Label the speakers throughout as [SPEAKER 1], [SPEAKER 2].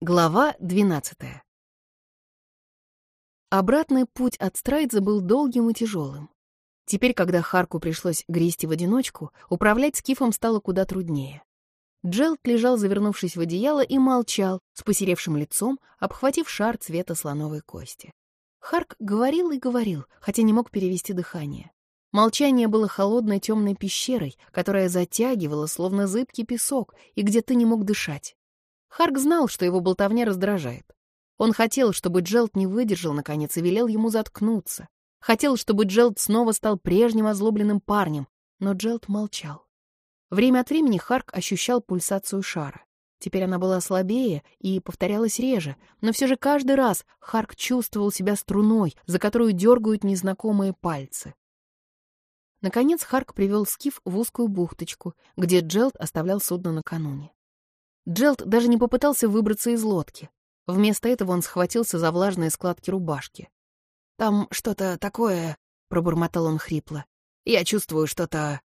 [SPEAKER 1] Глава 12 Обратный путь от Страйдза был долгим и тяжелым. Теперь, когда Харку пришлось грести в одиночку, управлять скифом стало куда труднее. Джелт лежал, завернувшись в одеяло, и молчал, с посеревшим лицом, обхватив шар цвета слоновой кости. Харк говорил и говорил, хотя не мог перевести дыхание. Молчание было холодной темной пещерой, которая затягивала, словно зыбкий песок, и где ты не мог дышать. Харк знал, что его болтовня раздражает. Он хотел, чтобы Джелт не выдержал, наконец, и велел ему заткнуться. Хотел, чтобы Джелт снова стал прежним озлобленным парнем, но Джелт молчал. Время от времени Харк ощущал пульсацию шара. Теперь она была слабее и повторялась реже, но все же каждый раз Харк чувствовал себя струной, за которую дергают незнакомые пальцы. Наконец Харк привел Скиф в узкую бухточку, где Джелт оставлял судно накануне. Джелт даже не попытался выбраться из лодки. Вместо этого он схватился за влажные складки рубашки. «Там что-то такое...» — пробормотал он хрипло. «Я чувствую что-то...»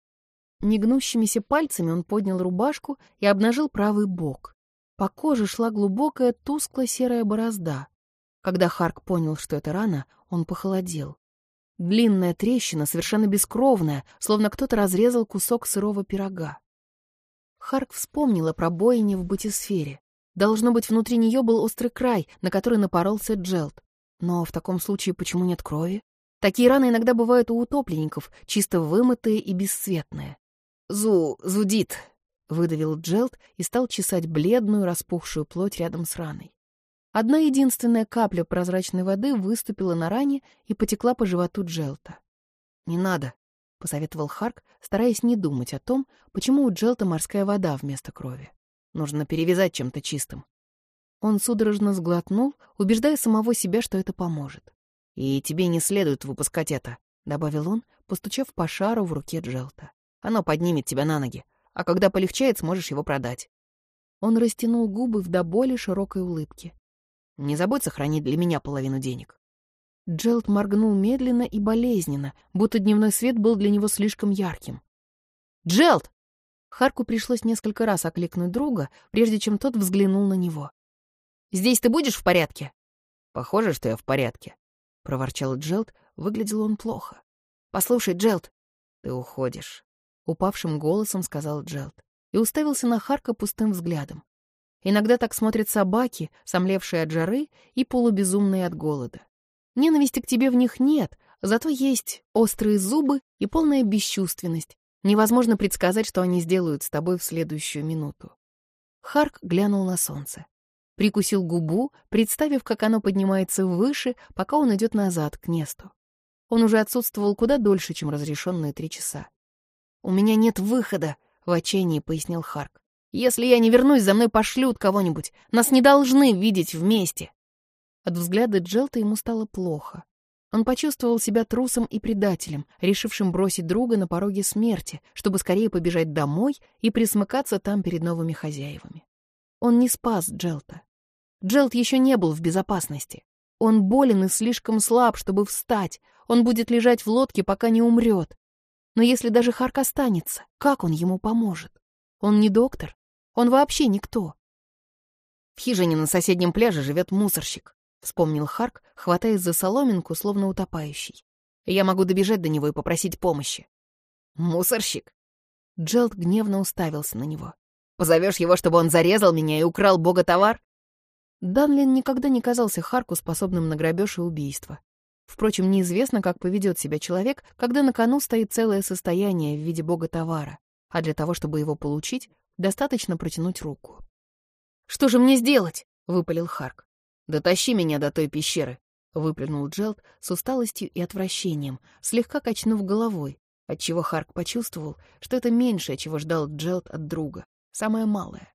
[SPEAKER 1] Негнущимися пальцами он поднял рубашку и обнажил правый бок. По коже шла глубокая тускло-серая борозда. Когда Харк понял, что это рана, он похолодел. Длинная трещина, совершенно бескровная, словно кто-то разрезал кусок сырого пирога. Харк вспомнила про бойни в бутисфере. Должно быть, внутри нее был острый край, на который напоролся Джелт. Но в таком случае почему нет крови? Такие раны иногда бывают у утопленников, чисто вымытые и бесцветные. «Зу... зудит», — выдавил Джелт и стал чесать бледную, распухшую плоть рядом с раной. Одна единственная капля прозрачной воды выступила на ране и потекла по животу Джелта. «Не надо», посоветовал Харк, стараясь не думать о том, почему у Джелта морская вода вместо крови. Нужно перевязать чем-то чистым. Он судорожно сглотнул, убеждая самого себя, что это поможет. «И тебе не следует выпускать это», — добавил он, постучав по шару в руке Джелта. «Оно поднимет тебя на ноги, а когда полегчает, сможешь его продать». Он растянул губы в до боли широкой улыбке. «Не забудь сохранить для меня половину денег». Джелд моргнул медленно и болезненно, будто дневной свет был для него слишком ярким. «Джелд!» Харку пришлось несколько раз окликнуть друга, прежде чем тот взглянул на него. «Здесь ты будешь в порядке?» «Похоже, что я в порядке», — проворчал Джелд. Выглядел он плохо. «Послушай, Джелд, ты уходишь», — упавшим голосом сказал Джелд и уставился на Харка пустым взглядом. Иногда так смотрят собаки, сомлевшие от жары и полубезумные от голода. Ненависти к тебе в них нет, зато есть острые зубы и полная бесчувственность. Невозможно предсказать, что они сделают с тобой в следующую минуту. Харк глянул на солнце. Прикусил губу, представив, как оно поднимается выше, пока он идет назад, к месту. Он уже отсутствовал куда дольше, чем разрешенные три часа. «У меня нет выхода», — в отчаянии пояснил Харк. «Если я не вернусь, за мной пошлют кого-нибудь. Нас не должны видеть вместе». От взгляда Джелта ему стало плохо. Он почувствовал себя трусом и предателем, решившим бросить друга на пороге смерти, чтобы скорее побежать домой и присмыкаться там перед новыми хозяевами. Он не спас Джелта. Джелт еще не был в безопасности. Он болен и слишком слаб, чтобы встать. Он будет лежать в лодке, пока не умрет. Но если даже Харк останется, как он ему поможет? Он не доктор. Он вообще никто. В хижине на соседнем пляже живет мусорщик. — вспомнил Харк, хватаясь за соломинку, словно утопающий. «Я могу добежать до него и попросить помощи». «Мусорщик?» Джелд гневно уставился на него. «Позовешь его, чтобы он зарезал меня и украл бога товар?» Данлин никогда не казался Харку способным на грабеж и убийство. Впрочем, неизвестно, как поведет себя человек, когда на кону стоит целое состояние в виде бога товара, а для того, чтобы его получить, достаточно протянуть руку. «Что же мне сделать?» — выпалил Харк. «Дотащи меня до той пещеры», — выплюнул Джелд с усталостью и отвращением, слегка качнув головой, отчего Харк почувствовал, что это меньшее, чего ждал Джелд от друга, самое малое.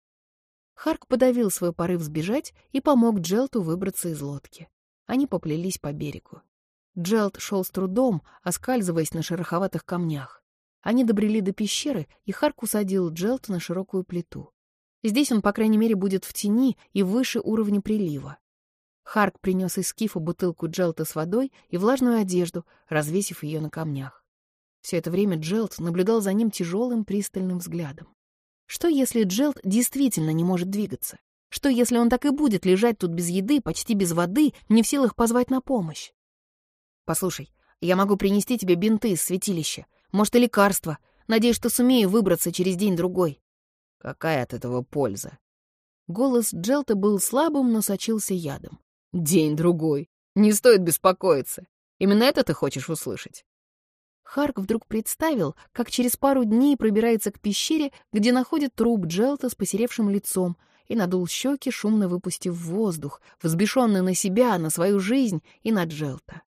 [SPEAKER 1] Харк подавил свой порыв сбежать и помог Джелту выбраться из лодки. Они поплелись по берегу. Джелт шел с трудом, оскальзываясь на шероховатых камнях. Они добрели до пещеры, и Харк усадил Джелта на широкую плиту. Здесь он, по крайней мере, будет в тени и выше уровня прилива. Харк принес из скифа бутылку Джелта с водой и влажную одежду, развесив ее на камнях. Все это время Джелт наблюдал за ним тяжелым пристальным взглядом. Что если Джелт действительно не может двигаться? Что, если он так и будет лежать тут без еды, почти без воды, не в силах позвать на помощь? Послушай, я могу принести тебе бинты из святилища, может, и лекарства. Надеюсь, что сумею выбраться через день-другой.
[SPEAKER 2] Какая от этого польза?
[SPEAKER 1] Голос Джелта был слабым, но сочился ядом.
[SPEAKER 2] День-другой. Не стоит беспокоиться. Именно это ты хочешь услышать?
[SPEAKER 1] Харк вдруг представил, как через пару дней пробирается к пещере, где находит труп Джелта с посеревшим лицом, и надул щеки, шумно выпустив воздух, взбешенный на себя, на свою жизнь и на Джелта.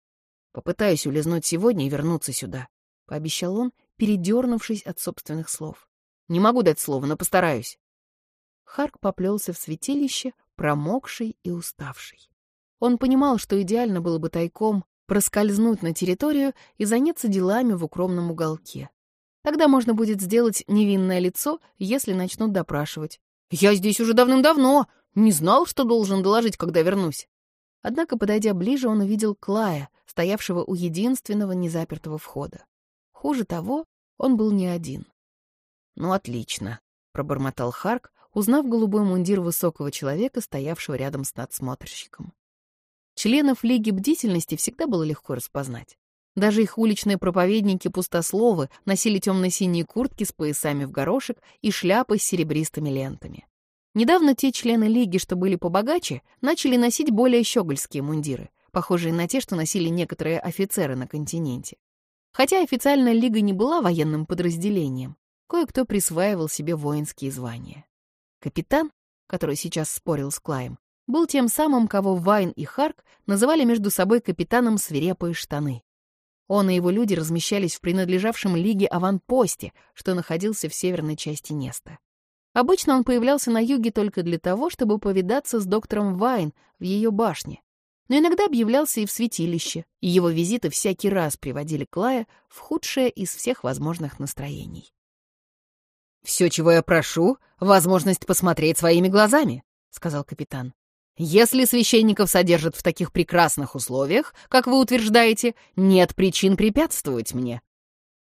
[SPEAKER 1] «Попытаюсь улизнуть сегодня и вернуться сюда», — пообещал он, передернувшись от собственных слов. «Не могу дать слова, но постараюсь». Харк поплелся в святилище, промокший и уставший. Он понимал, что идеально было бы тайком проскользнуть на территорию и заняться делами в укромном уголке. Тогда можно будет сделать невинное лицо, если начнут допрашивать. «Я здесь уже давным-давно! Не знал, что должен доложить, когда вернусь!» Однако, подойдя ближе, он увидел Клая, стоявшего у единственного незапертого входа. Хуже того, он был не один.
[SPEAKER 2] «Ну, отлично», — пробормотал Харк,
[SPEAKER 1] узнав голубой мундир высокого человека, стоявшего рядом с надсмотрщиком. Членов Лиги Бдительности всегда было легко распознать. Даже их уличные проповедники-пустословы носили темно-синие куртки с поясами в горошек и шляпы с серебристыми лентами. Недавно те члены Лиги, что были побогаче, начали носить более щегольские мундиры, похожие на те, что носили некоторые офицеры на континенте. Хотя официальная Лига не была военным подразделением, кое-кто присваивал себе воинские звания. Капитан, который сейчас спорил с Клаем, был тем самым, кого Вайн и Харк называли между собой капитаном свирепые штаны. Он и его люди размещались в принадлежавшем Лиге аванпосте, что находился в северной части Неста. Обычно он появлялся на юге только для того, чтобы повидаться с доктором Вайн в ее башне. Но иногда объявлялся и в святилище, и его визиты всякий раз приводили Клая в худшее из всех возможных настроений.
[SPEAKER 2] «Все, чего я прошу, — возможность посмотреть своими глазами», — сказал капитан. Если священников содержат в таких прекрасных условиях, как вы утверждаете, нет причин препятствовать мне».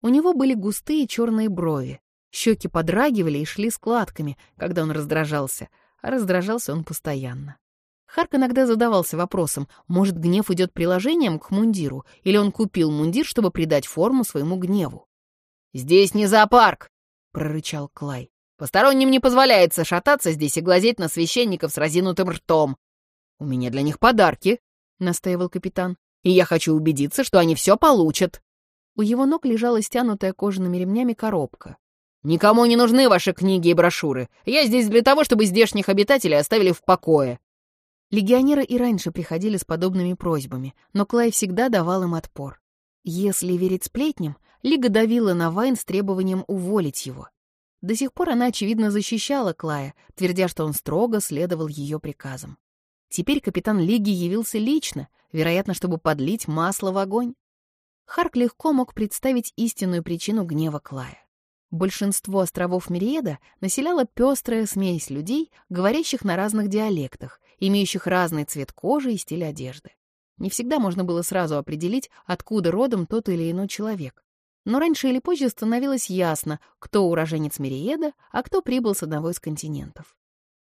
[SPEAKER 1] У него были густые черные брови, щеки подрагивали и шли складками, когда он раздражался, а раздражался он постоянно. Харк иногда задавался вопросом, может, гнев идет приложением к мундиру, или он купил мундир, чтобы придать форму своему гневу.
[SPEAKER 2] «Здесь не зоопарк!» — прорычал Клай. Посторонним не позволяется шататься здесь и глазеть на священников с разинутым ртом. У меня для них подарки, — настаивал капитан, — и я хочу убедиться, что они все получат.
[SPEAKER 1] У его ног лежала стянутая кожаными ремнями коробка.
[SPEAKER 2] «Никому не нужны ваши книги и брошюры. Я здесь для того, чтобы здешних обитателей оставили в покое».
[SPEAKER 1] Легионеры и раньше приходили с подобными просьбами, но Клай всегда давал им отпор. Если верить сплетням, Лига давила на Вайн с требованием уволить его. До сих пор она, очевидно, защищала Клая, твердя, что он строго следовал ее приказам. Теперь капитан Лиги явился лично, вероятно, чтобы подлить масло в огонь. Харк легко мог представить истинную причину гнева Клая. Большинство островов Мириеда населяла пестрая смесь людей, говорящих на разных диалектах, имеющих разный цвет кожи и стиль одежды. Не всегда можно было сразу определить, откуда родом тот или иной человек. Но раньше или позже становилось ясно, кто уроженец Мериеда, а кто прибыл с одного из континентов.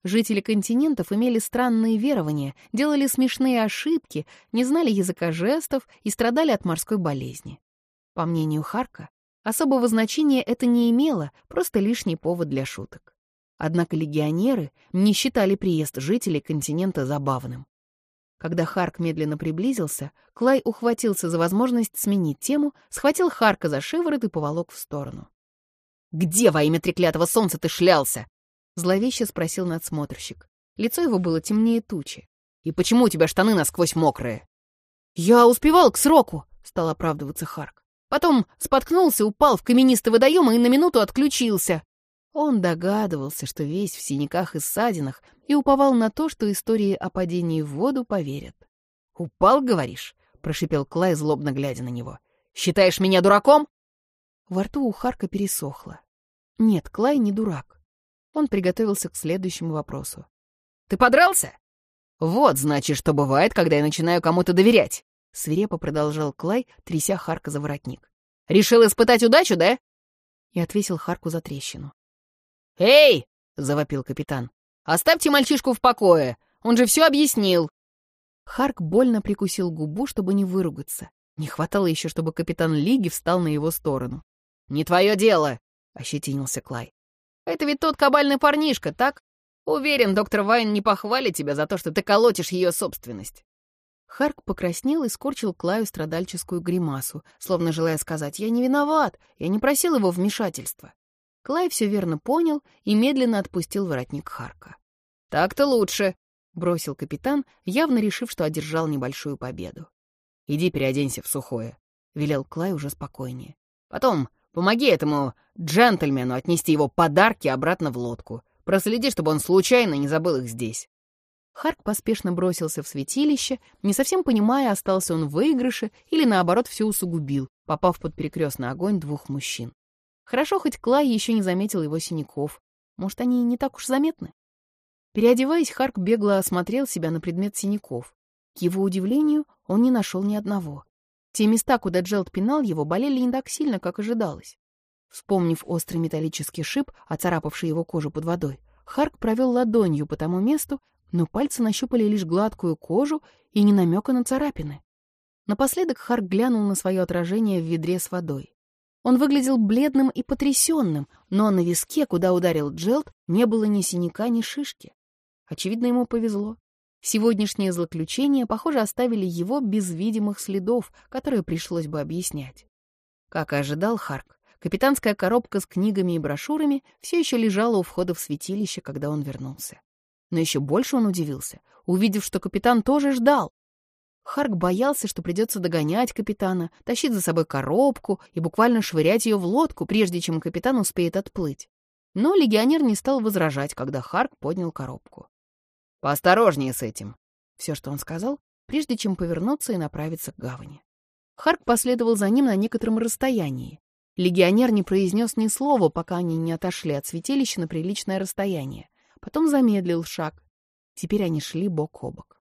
[SPEAKER 1] Жители континентов имели странные верования, делали смешные ошибки, не знали языка жестов и страдали от морской болезни. По мнению Харка, особого значения это не имело, просто лишний повод для шуток. Однако легионеры не считали приезд жителей континента забавным. Когда Харк медленно приблизился, Клай ухватился за возможность сменить тему, схватил Харка за шиворот и поволок в сторону.
[SPEAKER 2] «Где во имя треклятого солнца ты шлялся?»
[SPEAKER 1] — зловеще спросил надсмотрщик. Лицо его было темнее тучи.
[SPEAKER 2] «И почему у тебя штаны насквозь мокрые?»
[SPEAKER 1] «Я успевал к сроку», — стал оправдываться Харк. «Потом споткнулся, упал в каменистый водоем и на минуту отключился. Он догадывался, что весь в синяках и ссадинах, и уповал на то, что истории о падении в воду поверят.
[SPEAKER 2] «Упал, говоришь?» — прошипел Клай, злобно глядя на него. «Считаешь меня дураком?»
[SPEAKER 1] Во рту у Харка пересохло. Нет, Клай не дурак. Он приготовился к следующему вопросу.
[SPEAKER 2] «Ты подрался?» «Вот, значит, что бывает, когда я начинаю кому-то доверять», — свирепо продолжал Клай, тряся Харка за воротник. «Решил испытать удачу, да?»
[SPEAKER 1] И отвесил Харку за трещину.
[SPEAKER 2] «Эй!» — завопил капитан. Оставьте мальчишку в покое, он же все объяснил!»
[SPEAKER 1] Харк больно прикусил губу, чтобы не выругаться. Не хватало еще, чтобы капитан Лиги встал на его сторону.
[SPEAKER 2] «Не твое дело!» — ощетинился Клай. «Это ведь тот кабальный парнишка, так? Уверен, доктор Вайн не похвалит тебя за то, что ты колотишь ее собственность».
[SPEAKER 1] Харк покраснел и скорчил Клаю страдальческую гримасу, словно желая сказать «Я не виноват, я не просил его вмешательства». Клай все верно понял и медленно отпустил воротник Харка.
[SPEAKER 2] «Так-то лучше», — бросил капитан,
[SPEAKER 1] явно решив, что одержал небольшую победу.
[SPEAKER 2] «Иди переоденься в сухое», — велел Клай уже спокойнее. «Потом помоги этому джентльмену отнести его подарки обратно в лодку. Проследи, чтобы он случайно не забыл их здесь».
[SPEAKER 1] Харк поспешно бросился в святилище, не совсем понимая, остался он в выигрыше или, наоборот, все усугубил, попав под перекрестный огонь двух мужчин. Хорошо, хоть Клай еще не заметил его синяков. Может, они не так уж заметны? Переодеваясь, Харк бегло осмотрел себя на предмет синяков. К его удивлению, он не нашел ни одного. Те места, куда Джелд пинал его, болели не так сильно, как ожидалось. Вспомнив острый металлический шип, оцарапавший его кожу под водой, Харк провел ладонью по тому месту, но пальцы нащупали лишь гладкую кожу и не намека на царапины. Напоследок Харк глянул на свое отражение в ведре с водой. Он выглядел бледным и потрясенным, но на виске, куда ударил Джелд, не было ни синяка, ни шишки. Очевидно, ему повезло. Сегодняшние злоключения, похоже, оставили его без видимых следов, которые пришлось бы объяснять. Как и ожидал Харк, капитанская коробка с книгами и брошюрами все еще лежала у входа в святилище, когда он вернулся. Но еще больше он удивился, увидев, что капитан тоже ждал. Харк боялся, что придется догонять капитана, тащить за собой коробку и буквально швырять ее в лодку, прежде чем капитан успеет отплыть. Но легионер не стал возражать, когда Харк поднял коробку.
[SPEAKER 2] «Поосторожнее с этим», —
[SPEAKER 1] все, что он сказал, прежде чем повернуться и направиться к гавани. Харк последовал за ним на некотором расстоянии. Легионер не произнес ни слова, пока они не отошли от святилища на приличное расстояние. Потом замедлил шаг. Теперь они шли бок о бок.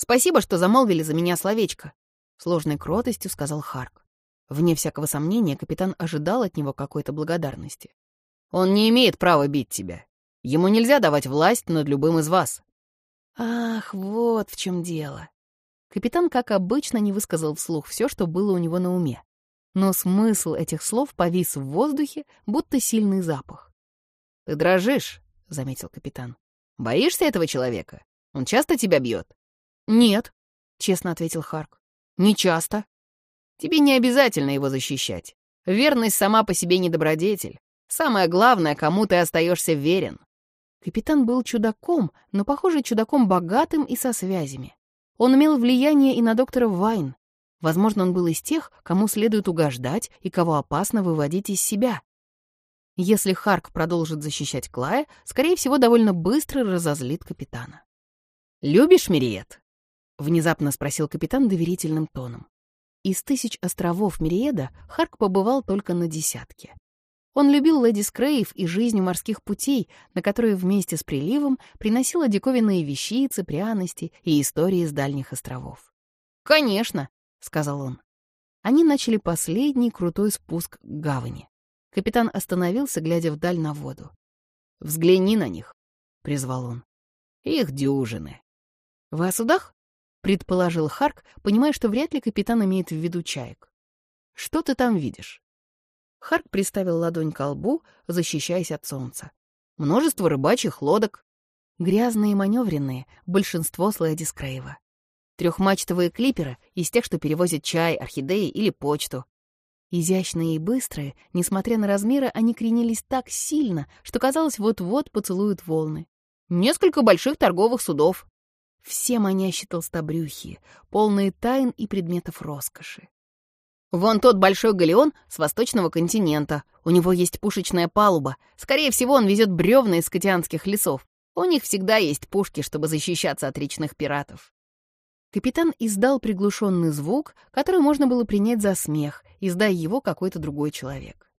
[SPEAKER 2] «Спасибо, что замолвили за меня словечко», —
[SPEAKER 1] сложной кротостью сказал Харк. Вне всякого сомнения, капитан ожидал от него какой-то благодарности.
[SPEAKER 2] «Он не имеет права бить тебя. Ему нельзя давать власть над любым из вас».
[SPEAKER 1] «Ах, вот в чем дело». Капитан, как обычно, не высказал вслух все, что было у него на уме. Но смысл этих слов повис в воздухе, будто сильный запах.
[SPEAKER 2] «Ты дрожишь», — заметил капитан. «Боишься этого человека? Он часто тебя бьет?»
[SPEAKER 1] «Нет», — честно ответил Харк. «Не часто».
[SPEAKER 2] «Тебе не обязательно его защищать. Верность сама по себе не добродетель. Самое главное, кому ты остаешься верен.
[SPEAKER 1] Капитан был чудаком, но, похоже, чудаком богатым и со связями. Он имел влияние и на доктора Вайн. Возможно, он был из тех, кому следует угождать и кого опасно выводить из себя. Если Харк продолжит защищать Клая, скорее всего, довольно быстро разозлит капитана.
[SPEAKER 2] «Любишь Мириет?»
[SPEAKER 1] — внезапно спросил капитан доверительным тоном. Из тысяч островов Мириеда Харк побывал только на десятке. Он любил леди Скрейв и жизнь морских путей, на которые вместе с приливом приносила диковинные вещицы, пряности и истории с дальних островов.
[SPEAKER 2] «Конечно», — сказал он.
[SPEAKER 1] Они начали последний крутой спуск к гавани. Капитан остановился, глядя вдаль на воду.
[SPEAKER 2] «Взгляни на них», — призвал он.
[SPEAKER 1] «Их дюжины». «Вы о судах?» — предположил Харк, понимая, что вряд ли капитан имеет в виду чаек. «Что ты там видишь?» Харк приставил ладонь к лбу, защищаясь от солнца.
[SPEAKER 2] Множество рыбачьих лодок.
[SPEAKER 1] Грязные и маневренные, большинство с Лэдис Крейва. Трехмачтовые клиперы из тех, что перевозят чай, орхидеи или почту. Изящные и быстрые, несмотря на размеры, они кренились так сильно, что казалось, вот-вот поцелуют волны.
[SPEAKER 2] Несколько больших торговых судов.
[SPEAKER 1] Все манящие толстобрюхие, полные тайн и предметов роскоши.
[SPEAKER 2] Вон тот большой галеон с восточного континента. У него есть пушечная палуба. Скорее всего, он везет бревна из скотианских лесов. У них всегда есть пушки, чтобы защищаться от речных пиратов.
[SPEAKER 1] Капитан издал приглушенный звук, который можно было принять за смех, издай его какой-то другой человек.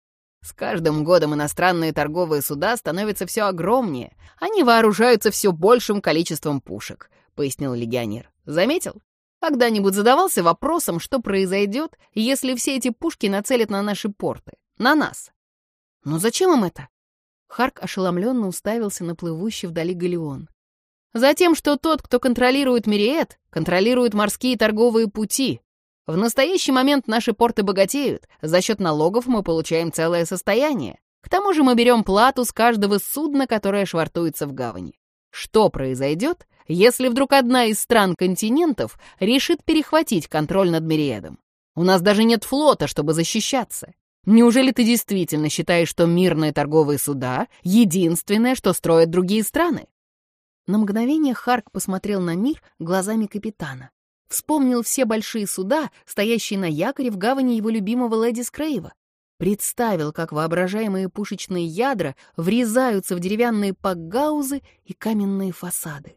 [SPEAKER 2] С каждым годом иностранные торговые суда становятся все огромнее. Они вооружаются все большим количеством пушек, пояснил легионер. Заметил? Когда-нибудь задавался вопросом, что произойдет, если все эти пушки нацелят на наши порты? На нас?
[SPEAKER 1] Но зачем им это? Харк ошеломленно уставился на плывущий вдали галеон. Затем, что тот, кто контролирует Мириет, контролирует морские торговые пути. В настоящий момент наши порты богатеют, за счет налогов мы получаем целое состояние. К тому же мы берем плату с каждого судна, которое швартуется в гавани. Что произойдет, если вдруг одна из стран-континентов решит перехватить контроль над Мириедом? У нас даже нет флота, чтобы защищаться. Неужели ты действительно считаешь, что мирные торговые суда — единственное, что строят другие страны? На мгновение Харк посмотрел на мир глазами капитана. Вспомнил все большие суда, стоящие на якоре в гавани его любимого леди Скрейва. Представил, как воображаемые пушечные ядра врезаются в деревянные пакгаузы и каменные фасады.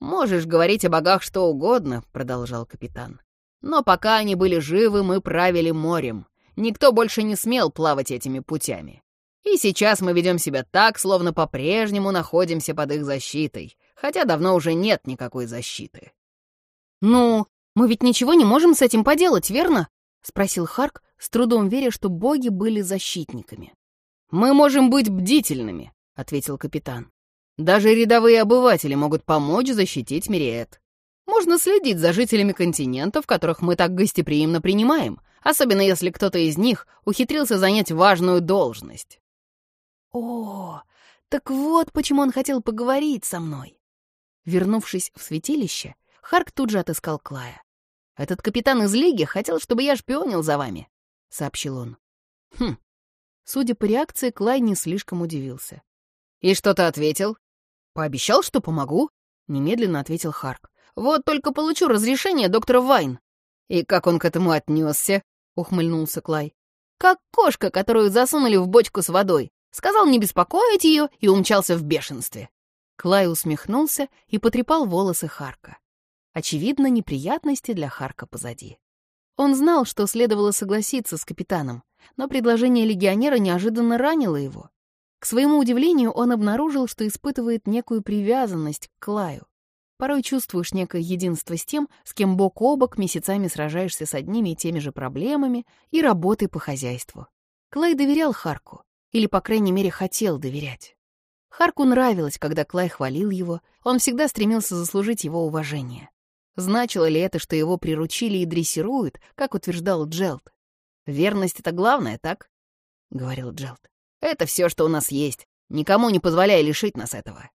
[SPEAKER 1] «Можешь говорить о богах что угодно», — продолжал капитан. «Но пока они были живы, мы правили морем. Никто больше не смел плавать этими путями. И сейчас мы ведем себя так, словно по-прежнему находимся под их защитой, хотя давно уже нет никакой защиты.
[SPEAKER 2] «Ну, мы ведь ничего не можем с этим поделать, верно?» — спросил Харк, с трудом веря, что боги были защитниками.
[SPEAKER 1] «Мы можем быть бдительными», — ответил капитан. «Даже рядовые обыватели могут помочь защитить Мириэт. Можно следить за жителями континентов, которых мы так гостеприимно принимаем, особенно если кто-то из них ухитрился занять важную должность.
[SPEAKER 2] О, так вот почему он хотел поговорить со мной. Вернувшись в святилище, Харк тут же отыскал Клая.
[SPEAKER 1] «Этот капитан из Лиги хотел, чтобы я шпионил за вами», — сообщил он.
[SPEAKER 2] «Хм». Судя по реакции, Клай не слишком удивился.
[SPEAKER 1] «И что ты ответил?»
[SPEAKER 2] «Пообещал, что помогу», — немедленно ответил Харк.
[SPEAKER 1] «Вот только получу разрешение доктора Вайн». «И как он к этому отнесся?» — ухмыльнулся Клай. «Как кошка, которую засунули в бочку с водой. Сказал не беспокоить ее и умчался в бешенстве.
[SPEAKER 2] Клай усмехнулся и потрепал волосы Харка. Очевидно, неприятности для Харка позади. Он знал, что следовало согласиться с капитаном, но предложение легионера неожиданно ранило его. К своему удивлению, он обнаружил, что испытывает некую привязанность к Клаю. Порой чувствуешь некое единство с тем, с кем бок о бок месяцами сражаешься с одними и теми же проблемами и работой по хозяйству. Клай доверял Харку, или, по крайней мере, хотел доверять. Харку нравилось, когда Клай хвалил его, он всегда стремился заслужить его уважение. Значило ли это, что его приручили и дрессируют, как утверждал Джелд?
[SPEAKER 1] «Верность — это главное, так?» — говорил Джелд. «Это все, что у нас есть. Никому не позволяй лишить нас этого».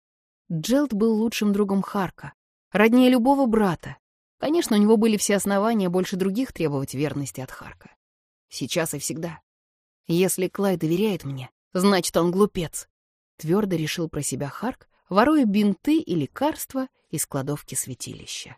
[SPEAKER 2] Джелд был лучшим другом Харка, роднее любого брата. Конечно, у него были все основания больше других требовать верности от Харка. Сейчас и всегда. Если Клай доверяет мне, значит, он глупец. Твердо решил про себя Харк, воруя бинты и лекарства из кладовки святилища.